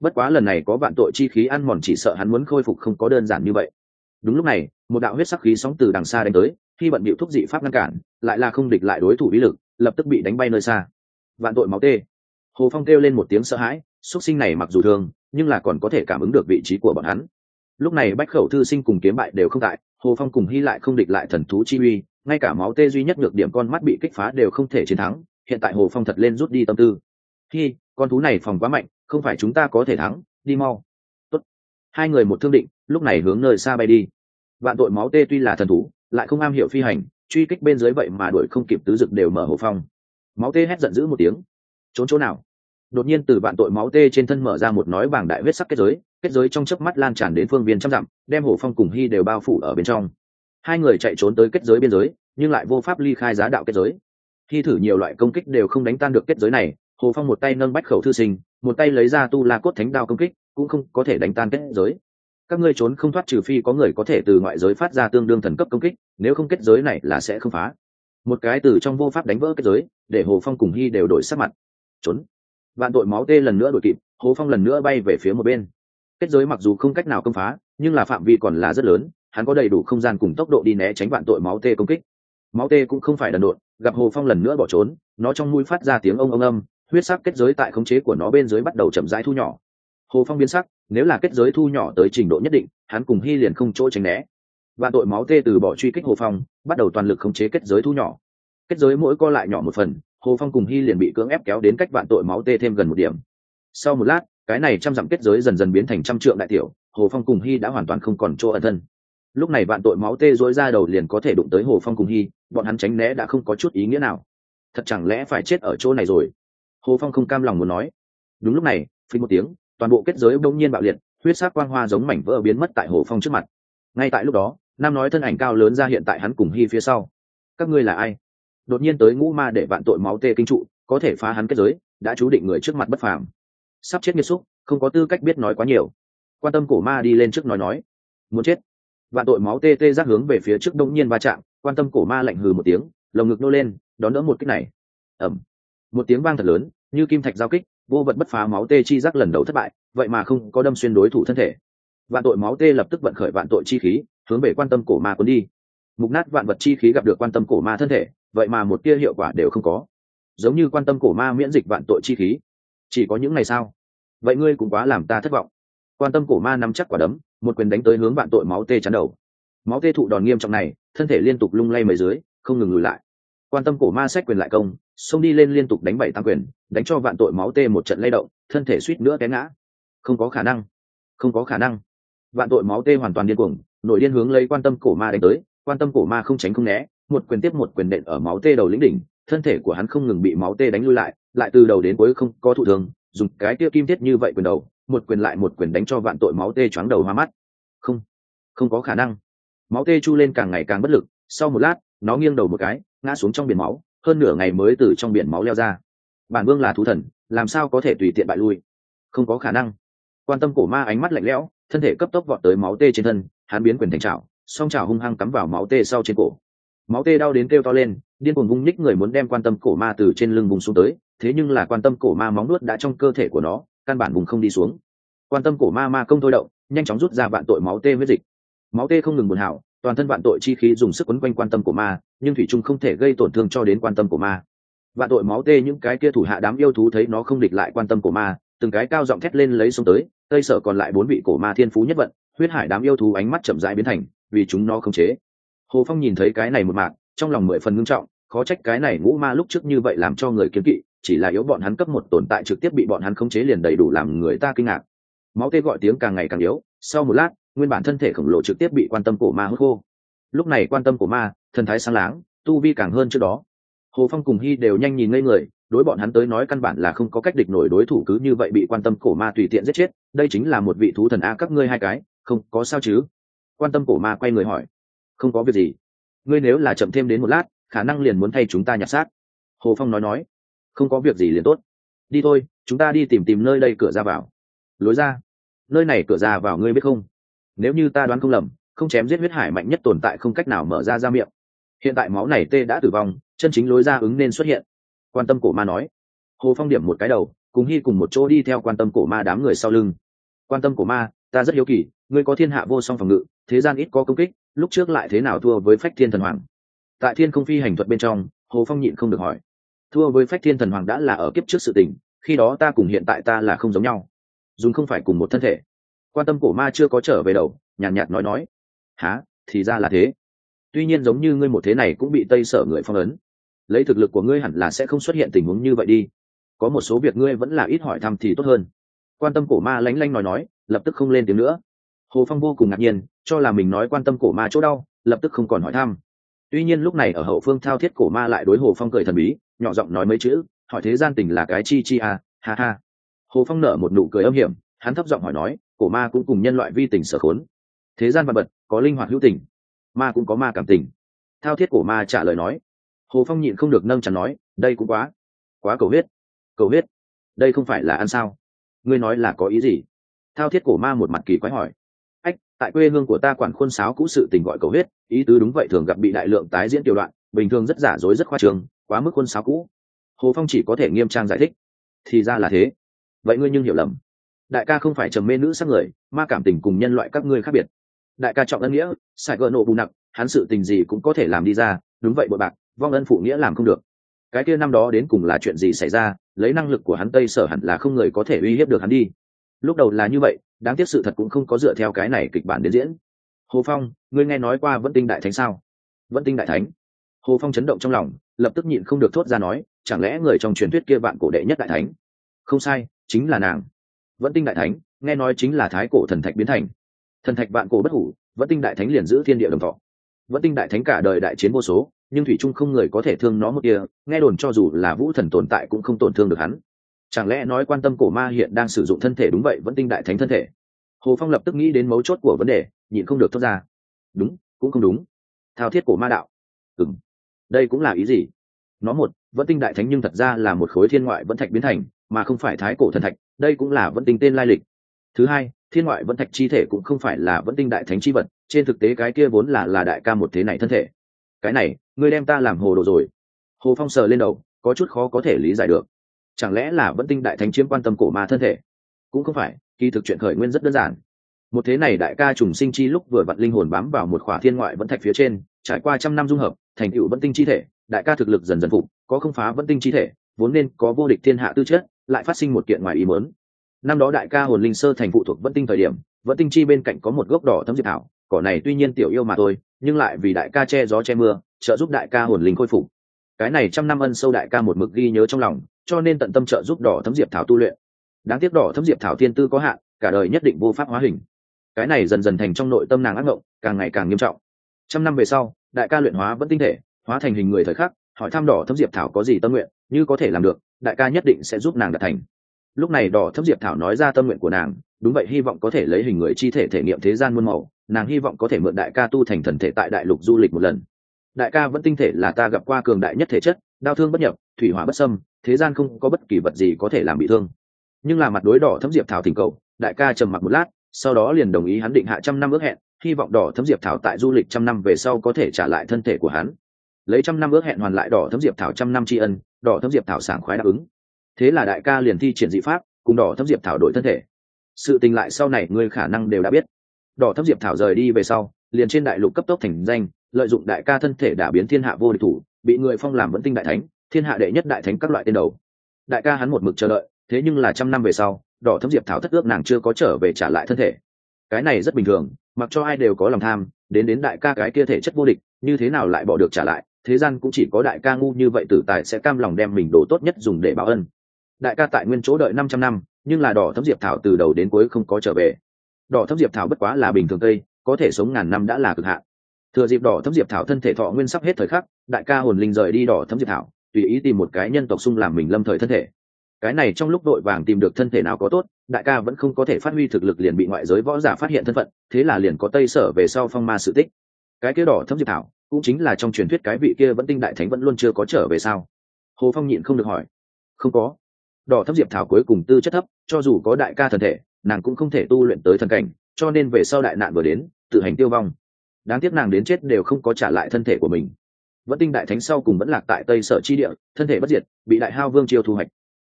Bất quá lần này có vạn tội chi khí ăn mòn chỉ sợ hắn muốn khôi phục không có đơn giản như vậy đúng lúc này, một đạo huyết sắc khí sóng từ đằng xa đánh tới, khi bận bịu thúc dị pháp ngăn cản, lại là không địch lại đối thủ bí lực, lập tức bị đánh bay nơi xa. Vạn tội máu tê. Hồ phong kêu lên một tiếng sợ hãi xuất sinh này mặc dù thương, nhưng là còn có thể cảm ứng được vị trí của bọn hắn. Lúc này bách khẩu thư sinh cùng kiếm bại đều không tại, hồ phong cùng hy lại không địch lại thần thú chi uy, ngay cả máu tê duy nhất nhược điểm con mắt bị kích phá đều không thể chiến thắng, hiện tại hồ phong thật lên rút đi tâm tư. Khi con thú này phòng quá mạnh, không phải chúng ta có thể thắng, đi mau. Tốt. hai người một thương định, lúc này hướng nơi xa bay đi vạn tội máu tê tuy là thần thú, lại không am hiểu phi hành, truy kích bên dưới vậy mà đuổi không kịp tứ dực đều mở hồ phong. Máu tê hét giận dữ một tiếng. Trốn chỗ nào? Đột nhiên từ vạn tội máu tê trên thân mở ra một nói bảng đại huyết sắc kết giới kết giới trong chớp mắt lan tràn đến phương viên trăm dặm, đem hồ phong cùng hy đều bao phủ ở bên trong. Hai người chạy trốn tới kết giới biên giới, nhưng lại vô pháp ly khai giá đạo kết giới. Khi thử nhiều loại công kích đều không đánh tan được kết giới này, hồ phong một tay nâng bách khẩu thư sinh, một tay lấy ra tu la cốt thánh đao công kích, cũng không có thể đánh tan kết giới các ngươi trốn không thoát trừ phi có người có thể từ ngoại giới phát ra tương đương thần cấp công kích, nếu không kết giới này là sẽ không phá. Một cái từ trong vô pháp đánh vỡ kết giới, để hồ phong cùng hy đều đổi sắc mặt. Trốn. Vạn tội máu tê lần nữa đổi kịp, hồ phong lần nữa bay về phía một bên. Kết giới mặc dù không cách nào công phá, nhưng là phạm vi còn là rất lớn, hắn có đầy đủ không gian cùng tốc độ đi né tránh vạn tội máu tê công kích. Máu tê cũng không phải đần độn, gặp hồ phong lần nữa bỏ trốn, nó trong mũi phát ra tiếng ông ông âm, huyết sắc kết giới tại khống chế của nó bên dưới bắt đầu chậm rãi thu nhỏ hồ phong biến sắc, nếu là kết giới thu nhỏ tới trình độ nhất định, hắn cùng hy liền không chỗ tránh né. Và tội máu tê từ bỏ truy kích hồ phong, bắt đầu toàn lực khống chế kết giới thu nhỏ. Kết giới mỗi co lại nhỏ một phần, hồ phong cùng hy liền bị cưỡng ép kéo đến cách vạn tội máu tê thêm gần một điểm. Sau một lát, cái này trăm dặm kết giới dần dần biến thành trăm trượng đại tiểu, hồ phong cùng hy đã hoàn toàn không còn chỗ ẩn thân. Lúc này vạn tội máu tê dối ra đầu liền có thể đụng tới hồ phong cùng hy bọn hắn tránh né đã không có chút ý nghĩa nào. Thật chẳng lẽ phải chết ở chỗ này rồi? Hồ phong không cam lòng muốn nói. Đúng lúc này phí một tiếng toàn bộ kết giới bỗng nhiên bạo liệt, huyết sắc quang hoa giống mảnh vỡ biến mất tại hồ phong trước mặt. Ngay tại lúc đó, nam nói thân ảnh cao lớn ra hiện tại hắn cùng hy phía sau. Các ngươi là ai? Đột nhiên tới ngũ ma để vạn tội máu tê kinh trụ, có thể phá hắn kết giới, đã chú định người trước mặt bất phàm. Sắp chết nghiêm xúc không có tư cách biết nói quá nhiều. Quan tâm cổ ma đi lên trước nói nói. Muốn chết. Vạn tội máu tê tê giác hướng về phía trước đông nhiên va chạm, quan tâm cổ ma lạnh hừ một tiếng, lồng ngực nô lên, đón đỡ một kích này. Ẩm một tiếng vang thật lớn, như kim thạch giao kích vô vật bất phá máu tê chi giác lần đầu thất bại, vậy mà không có đâm xuyên đối thủ thân thể. Vạn tội máu tê lập tức vận khởi vạn tội chi khí, hướng về quan tâm cổ ma cuốn đi. Mục nát vạn vật chi khí gặp được quan tâm cổ ma thân thể, vậy mà một tia hiệu quả đều không có. Giống như quan tâm cổ ma miễn dịch vạn tội chi khí. Chỉ có những ngày sao vậy ngươi cũng quá làm ta thất vọng. Quan tâm cổ ma nắm chắc quả đấm, một quyền đánh tới hướng vạn tội máu tê chắn đầu. Máu tê thụ đòn nghiêm trọng này, thân thể liên tục lung lay mấy dưới, không ngừng lùi lại quan tâm cổ ma xét quyền lại công, xông đi lên liên tục đánh bảy tăng quyền, đánh cho vạn tội máu tê một trận lay động, thân thể suýt nữa té ngã. Không có khả năng. Không có khả năng. Vạn tội máu tê hoàn toàn điên cuồng, nội điên hướng lấy quan tâm cổ ma đánh tới, quan tâm cổ ma không tránh không né, một quyền tiếp một quyền đệm ở máu tê đầu lĩnh đỉnh, thân thể của hắn không ngừng bị máu tê đánh lui lại lại từ đầu đến cuối không có thụ thường dùng cái tiêu kim thiết như vậy quyền đầu, một quyền lại một quyền đánh cho vạn tội máu tê choáng đầu hoa mắt. Không. Không có khả năng. Máu tê chu lên càng ngày càng bất lực, sau một lát, nó nghiêng đầu một cái ngã xuống trong biển máu, hơn nửa ngày mới từ trong biển máu leo ra. Bản vương là thú thần, làm sao có thể tùy tiện bại lui? Không có khả năng. Quan tâm cổ ma ánh mắt lạnh lẽo, thân thể cấp tốc vọt tới máu tê trên thân, hắn biến quyền thành trào song trào hung hăng cắm vào máu tê sau trên cổ. Máu tê đau đến kêu to lên, điên cuồng vung nhích người muốn đem quan tâm cổ ma từ trên lưng vùng xuống tới, thế nhưng là quan tâm cổ ma móng nuốt đã trong cơ thể của nó, căn bản vùng không đi xuống. Quan tâm cổ ma ma công thôi động, nhanh chóng rút ra vạn tội máu tê huyết dịch. Máu tê không ngừng buồn hảo toàn thân vạn tội chi khí dùng sức quấn quanh quan tâm của ma, nhưng thủy trung không thể gây tổn thương cho đến quan tâm của ma. Vạn tội máu tê những cái kia thủ hạ đám yêu thú thấy nó không địch lại quan tâm của ma, từng cái cao giọng thét lên lấy xuống tới, tây sở còn lại bốn vị cổ ma thiên phú nhất vận, huyết hải đám yêu thú ánh mắt chậm rãi biến thành, vì chúng nó không chế. Hồ phong nhìn thấy cái này một mạc, trong lòng mười phần ngưng trọng, khó trách cái này ngũ ma lúc trước như vậy làm cho người kiếm kỵ, chỉ là yếu bọn hắn cấp một tồn tại trực tiếp bị bọn hắn khống chế liền đầy đủ làm người ta kinh ngạc. Máu tê gọi tiếng càng ngày càng yếu, sau một lát nguyên bản thân thể khổng lồ trực tiếp bị quan tâm cổ ma hút khô. Lúc này quan tâm của ma, thần thái sáng láng, tu vi càng hơn trước đó. Hồ phong cùng hy đều nhanh nhìn ngây người, đối bọn hắn tới nói căn bản là không có cách địch nổi đối thủ cứ như vậy bị quan tâm cổ ma tùy tiện giết chết, đây chính là một vị thú thần a các ngươi hai cái, không có sao chứ? Quan tâm cổ ma quay người hỏi. Không có việc gì. Ngươi nếu là chậm thêm đến một lát, khả năng liền muốn thay chúng ta nhặt xác. Hồ phong nói nói. Không có việc gì liền tốt. Đi thôi, chúng ta đi tìm tìm nơi đây cửa ra vào. Lối ra. Nơi này cửa ra vào ngươi biết không? Nếu như ta đoán không lầm, không chém giết huyết hải mạnh nhất tồn tại không cách nào mở ra ra miệng. Hiện tại máu này tê đã tử vong, chân chính lối ra ứng nên xuất hiện. Quan tâm cổ ma nói. Hồ phong điểm một cái đầu, cùng hy cùng một chỗ đi theo quan tâm cổ ma đám người sau lưng. Quan tâm cổ ma, ta rất hiếu kỳ, ngươi có thiên hạ vô song phòng ngự, thế gian ít có công kích, lúc trước lại thế nào thua với phách thiên thần hoàng? Tại thiên không phi hành thuật bên trong, hồ phong nhịn không được hỏi. Thua với phách thiên thần hoàng đã là ở kiếp trước sự tình, khi đó ta cùng hiện tại ta là không giống nhau. Dùng không phải cùng một thân thể quan tâm cổ ma chưa có trở về đầu nhàn nhạt, nhạt nói nói. Há thì ra là thế. Tuy nhiên giống như ngươi một thế này cũng bị tây sở người phong ấn. Lấy thực lực của ngươi hẳn là sẽ không xuất hiện tình huống như vậy đi. Có một số việc ngươi vẫn là ít hỏi thăm thì tốt hơn. Quan tâm cổ ma lánh lanh nói nói lập tức không lên tiếng nữa. Hồ phong vô cùng ngạc nhiên cho là mình nói quan tâm cổ ma chỗ đau lập tức không còn hỏi thăm. Tuy nhiên lúc này ở hậu phương thao thiết cổ ma lại đối hồ phong cười thần bí nhỏ giọng nói mấy chữ hỏi thế gian tình là cái chi chi à, ha ha. Hồ phong nở một nụ cười âm hiểm hắn thấp giọng hỏi nói cổ ma cũng cùng nhân loại vi tình sở khốn. Thế gian vật vật có linh hoạt hữu tình, ma cũng có ma cảm tình. Thao thiết cổ ma trả lời nói, hồ phong nhịn không được nâng chẳng nói, đây cũng quá quá cầu huyết cầu huyết, đây không phải là ăn sao? Ngươi nói là có ý gì? Thao thiết cổ ma một mặt kỳ quái hỏi, ách, tại quê hương của ta quản khuôn sáo cũ sự tình gọi cầu huyết, ý tứ đúng vậy thường gặp bị đại lượng tái diễn tiểu đoạn, bình thường rất giả dối rất khoa trường quá mức khuôn sáo cũ. Hồ phong chỉ có thể nghiêm trang giải thích, thì ra là thế. Vậy ngươi nhưng hiểu lầm đại ca không phải trầm mê nữ sắc người, ma cảm tình cùng nhân loại các ngươi khác biệt. Đại ca trọng ân nghĩa sài gỡ nộ bù nặng hắn sự tình gì cũng có thể làm đi ra, đúng vậy bội bạc, vong ân phụ nghĩa làm không được. Cái kia năm đó đến cùng là chuyện gì xảy ra, lấy năng lực của hắn tây sở hẳn là không người có thể uy hiếp được hắn đi. Lúc đầu là như vậy, đáng tiếc sự thật cũng không có dựa theo cái này kịch bản đến diễn. Hồ phong, ngươi nghe nói qua vẫn tinh đại thánh sao? Vẫn tinh đại thánh. Hồ phong chấn động trong lòng, lập tức nhịn không được thốt ra nói, chẳng lẽ người trong truyền thuyết kia bạn cổ đệ nhất đại thánh? Không sai, chính là nàng vẫn tinh đại thánh, nghe nói chính là thái cổ thần thạch biến thành. Thần thạch Vạn cổ bất hủ, vẫn tinh đại thánh liền giữ thiên địa đồng thọ. Vẫn tinh đại thánh cả đời đại chiến vô số, nhưng thủy trung không người có thể thương nó một kia, nghe đồn cho dù là vũ thần tồn tại cũng không tổn thương được hắn. Chẳng lẽ nói quan tâm cổ ma hiện đang sử dụng thân thể đúng vậy, vẫn tinh đại thánh thân thể? Hồ phong lập tức nghĩ đến mấu chốt của vấn đề, nhịn không được thốt ra. Đúng, cũng không đúng. Thao thiết cổ ma đạo. Ừ m đây cũng là ý gì? Nó một, vẫn tinh đại thánh nhưng thật ra là một khối thiên ngoại vẫn thạch biến thành, mà không phải thái cổ thần thạch đây cũng là vẫn tinh tên lai lịch. Thứ hai, thiên ngoại vẫn thạch chi thể cũng không phải là vẫn tinh đại thánh chi vật, trên thực tế cái kia vốn là là đại ca một thế này thân thể. Cái này, ngươi đem ta làm hồ đồ rồi. Hồ phong sờ lên đầu, có chút khó có thể lý giải được. Chẳng lẽ là vẫn tinh đại thánh chiếm quan tâm cổ ma thân thể? Cũng không phải, kỳ thực chuyện khởi nguyên rất đơn giản. Một thế này đại ca trùng sinh chi lúc vừa vặn linh hồn bám vào một khỏa thiên ngoại vẫn thạch phía trên, trải qua trăm năm dung hợp, thành tựu vẫn tinh chi thể, đại ca thực lực dần dần phục, có không phá vẫn tinh chi thể, vốn nên có vô địch thiên hạ tư chất lại phát sinh một kiện ngoài ý muốn. Năm đó đại ca hồn linh sơ thành phụ thuộc vẫn tinh thời điểm vẫn tinh chi bên cạnh có một gốc đỏ thấm diệp thảo, cỏ này tuy nhiên tiểu yêu mà thôi, nhưng lại vì đại ca che gió che mưa, trợ giúp đại ca hồn linh khôi phục. Cái này trăm năm ân sâu đại ca một mực ghi nhớ trong lòng, cho nên tận tâm trợ giúp đỏ thấm diệp thảo tu luyện. Đáng tiếc đỏ thấm diệp thảo thiên tư có hạn, cả đời nhất định vô pháp hóa hình. Cái này dần dần thành trong nội tâm nàng ác mộng càng ngày càng nghiêm trọng. Trăm năm về sau, đại ca luyện hóa vẫn tinh thể, hóa thành hình người thời khắc, hỏi thăm đỏ thấm diệp thảo có gì tâm nguyện, như có thể làm được đại ca nhất định sẽ giúp nàng đạt thành. Lúc này đỏ thấm diệp thảo nói ra tâm nguyện của nàng, đúng vậy, hy vọng có thể lấy hình người chi thể thể nghiệm thế gian muôn màu, nàng hy vọng có thể mượn đại ca tu thành thần thể tại đại lục du lịch một lần. Đại ca vẫn tinh thể là ta gặp qua cường đại nhất thể chất, đau thương bất nhập, thủy hỏa bất sâm thế gian không có bất kỳ vật gì có thể làm bị thương. Nhưng là mặt đối đỏ thấm diệp thảo thỉnh cầu, đại ca trầm mặc một lát, sau đó liền đồng ý hắn định hạ trăm năm ước hẹn, hy vọng đỏ thấm diệp thảo tại du lịch trăm năm về sau có thể trả lại thân thể của hắn lấy trăm năm ước hẹn hoàn lại đỏ thấm diệp thảo trăm năm tri ân, đỏ thấm diệp thảo sảng khoái đáp ứng. Thế là đại ca liền thi triển dị pháp, cùng đỏ thấm diệp thảo đổi thân thể. Sự tình lại sau này ngươi khả năng đều đã biết. Đỏ thấm diệp thảo rời đi về sau, liền trên đại lục cấp tốc thành danh, lợi dụng đại ca thân thể đã biến thiên hạ vô địch thủ, bị người phong làm vẫn tinh đại thánh, thiên hạ đệ nhất đại thánh các loại tên đầu. Đại ca hắn một mực chờ đợi, thế nhưng là trăm năm về sau, đỏ thấm diệp thảo thất ước nàng chưa có trở về trả lại thân thể. Cái này rất bình thường, mặc cho ai đều có lòng tham, đến đến đại ca cái kia thể chất vô địch, như thế nào lại bỏ được trả lại? Thế gian cũng chỉ có đại ca ngu như vậy tử tài sẽ cam lòng đem mình đồ tốt nhất dùng để báo ân. Đại ca tại nguyên chỗ đợi năm trăm năm, nhưng là đỏ thấm diệp thảo từ đầu đến cuối không có trở về. Đỏ thấm diệp thảo bất quá là bình thường cây, có thể sống ngàn năm đã là cực hạn. Thừa dịp đỏ thấm diệp thảo thân thể thọ nguyên sắp hết thời khắc, đại ca hồn linh rời đi đỏ thấm diệp thảo, tùy ý tìm một cái nhân tộc xung làm mình lâm thời thân thể. Cái này trong lúc đội vàng tìm được thân thể nào có tốt, đại ca vẫn không có thể phát huy thực lực liền bị ngoại giới võ giả phát hiện thân phận, thế là liền có tây sở về sau phong ma sự tích. Cái kia đỏ thấm diệp thảo cũng chính là trong truyền thuyết cái vị kia vẫn tinh đại thánh vẫn luôn chưa có trở về sao? Hồ phong nhịn không được hỏi. Không có. Đỏ thấp diệp thảo cuối cùng tư chất thấp, cho dù có đại ca thần thể, nàng cũng không thể tu luyện tới thần cảnh, cho nên về sau đại nạn vừa đến, tự hành tiêu vong. Đáng tiếc nàng đến chết đều không có trả lại thân thể của mình. Vẫn tinh đại thánh sau cùng vẫn lạc tại tây sở chi địa, thân thể bất diệt, bị đại hao vương chiêu thu hoạch.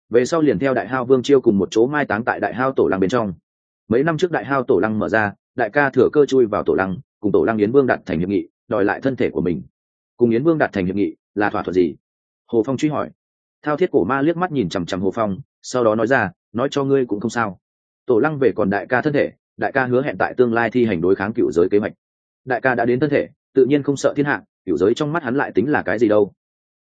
Về sau liền theo đại hao vương chiêu cùng một chỗ mai táng tại đại hao tổ lăng bên trong. Mấy năm trước đại hao tổ lăng mở ra, đại ca thừa cơ chui vào tổ lăng, cùng tổ lăng yến vương đặt thành hiệp nghị đòi lại thân thể của mình. Cùng yến vương đạt thành hiệp nghị, là thỏa thuận gì? Hồ phong truy hỏi. Thao thiết cổ ma liếc mắt nhìn chằm chằm hồ phong, sau đó nói ra, nói cho ngươi cũng không sao. Tổ lăng về còn đại ca thân thể, đại ca hứa hẹn tại tương lai thi hành đối kháng cựu giới kế hoạch. Đại ca đã đến thân thể, tự nhiên không sợ thiên hạ, cựu giới trong mắt hắn lại tính là cái gì đâu.